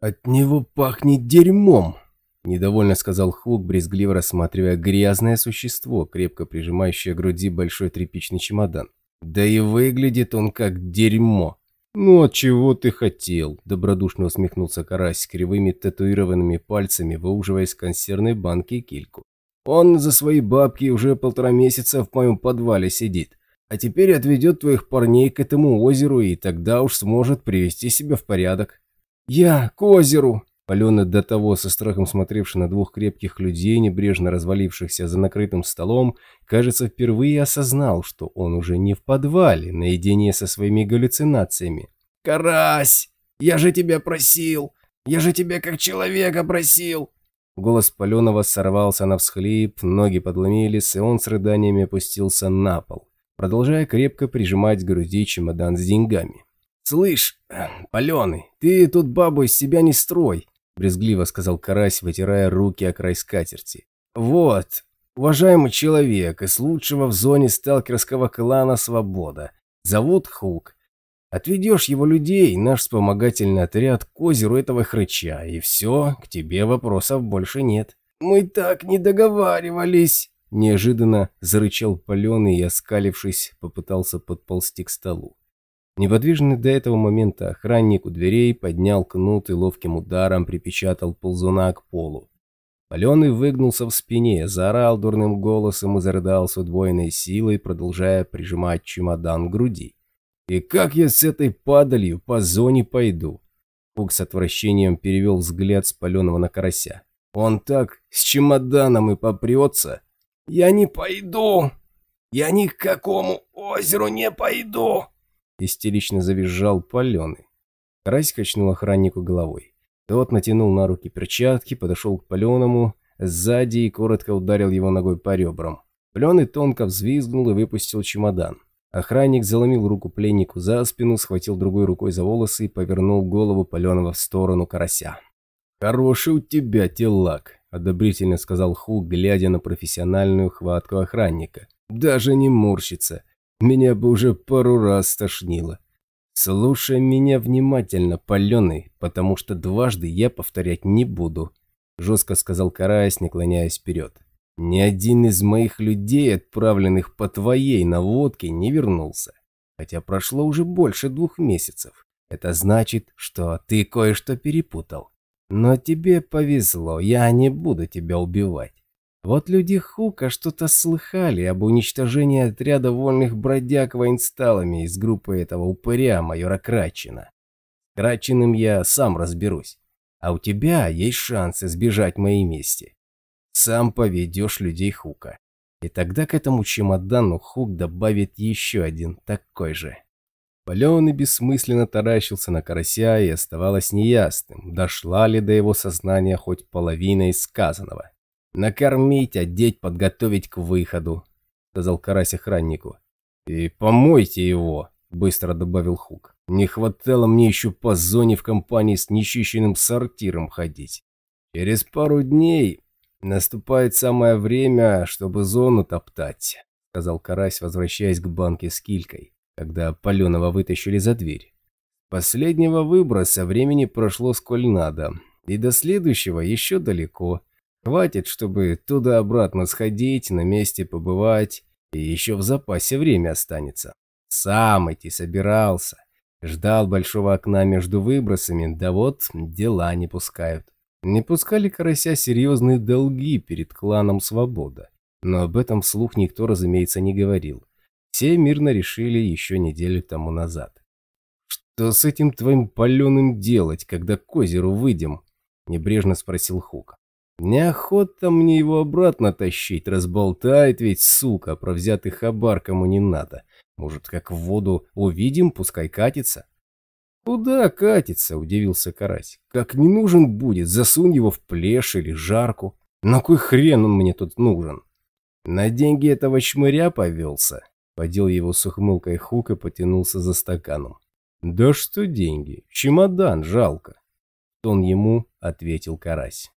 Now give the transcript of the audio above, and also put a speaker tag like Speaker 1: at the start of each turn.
Speaker 1: «От него пахнет дерьмом!» – недовольно сказал Хук, брезгливо рассматривая грязное существо, крепко прижимающее к груди большой тряпичный чемодан. «Да и выглядит он как дерьмо!» «Ну, от чего ты хотел?» – добродушно усмехнулся Карась кривыми татуированными пальцами, выуживая из консервной банки кильку. «Он за свои бабки уже полтора месяца в моем подвале сидит, а теперь отведет твоих парней к этому озеру и тогда уж сможет привести себя в порядок». «Я к озеру!» Алена, до того со страхом смотревший на двух крепких людей, небрежно развалившихся за накрытым столом, кажется, впервые осознал, что он уже не в подвале, наедине со своими галлюцинациями. «Карась! Я же тебя просил! Я же тебя как человека просил!» Голос Паленова сорвался на всхлип, ноги подломились, и он с рыданиями опустился на пол, продолжая крепко прижимать к груди чемодан с деньгами. «Слышь, паленый, ты тут бабу из себя не строй», – брезгливо сказал Карась, вытирая руки о край скатерти. «Вот, уважаемый человек из лучшего в зоне сталкерского клана «Свобода». Зовут Хук. Отведешь его людей, наш вспомогательный отряд, к озеру этого хрыча, и все, к тебе вопросов больше нет». «Мы так не договаривались», – неожиданно зарычал паленый и, оскалившись, попытался подползти к столу. Неподвижный до этого момента охранник у дверей поднял кнут и ловким ударом припечатал ползуна к полу. Паленый выгнулся в спине, заорал дурным голосом и зарыдал с удвоенной силой, продолжая прижимать чемодан к груди. «И как я с этой падалью по зоне пойду?» Пук с отвращением перевел взгляд с паленого на карася. «Он так с чемоданом и попрется?» «Я не пойду! Я ни к какому озеру не пойду!» Истерично завизжал паленый. Карась качнул охраннику головой. Тот натянул на руки перчатки, подошел к паленому, сзади и коротко ударил его ногой по ребрам. Паленый тонко взвизгнул и выпустил чемодан. Охранник заломил руку пленнику за спину, схватил другой рукой за волосы и повернул голову паленого в сторону карася. «Хороший у тебя телак», – одобрительно сказал Ху, глядя на профессиональную хватку охранника. «Даже не морщится. Меня бы уже пару раз стошнило. Слушай меня внимательно, паленый, потому что дважды я повторять не буду», – жестко сказал Караясь, наклоняясь вперед. «Ни один из моих людей, отправленных по твоей наводке, не вернулся. Хотя прошло уже больше двух месяцев. Это значит, что ты кое-что перепутал. Но тебе повезло, я не буду тебя убивать. Вот люди Хука что-то слыхали об уничтожении отряда вольных бродяг воинсталами из группы этого упыря майора Крачина. Крачиным я сам разберусь. А у тебя есть шанс избежать моей мести. Сам поведешь людей Хука. И тогда к этому чемодану Хук добавит еще один такой же. Паленый бессмысленно таращился на карася и оставалось неясным, дошла ли до его сознания хоть половина из сказанного. Накормить, одеть, подготовить к выходу», — сказал Карась охраннику. «И помойте его», — быстро добавил Хук. «Не хватало мне еще по зоне в компании с нечищенным сортиром ходить. Через пару дней наступает самое время, чтобы зону топтать», — сказал Карась, возвращаясь к банке с килькой, когда Паленова вытащили за дверь. Последнего выброса времени прошло сколь надо, и до следующего еще далеко. Хватит, чтобы туда-обратно сходить, на месте побывать, и еще в запасе время останется. Сам идти собирался. Ждал большого окна между выбросами, да вот дела не пускают. Не пускали карася серьезные долги перед кланом Свобода. Но об этом вслух никто, разумеется, не говорил. Все мирно решили еще неделю тому назад. «Что с этим твоим паленым делать, когда к озеру выйдем?» – небрежно спросил Хук. Неохота мне его обратно тащить, разболтает ведь, сука, про взятый хабар кому не надо. Может, как в воду увидим, пускай катится. Куда катится, удивился Карась. Как не нужен будет, засунь его в плешь или жарку. На кой хрен он мне тут нужен? На деньги этого чмыря повелся. Подел его с ухмылкой хук и потянулся за стаканом. Да что деньги, чемодан жалко. Тон ему ответил Карась.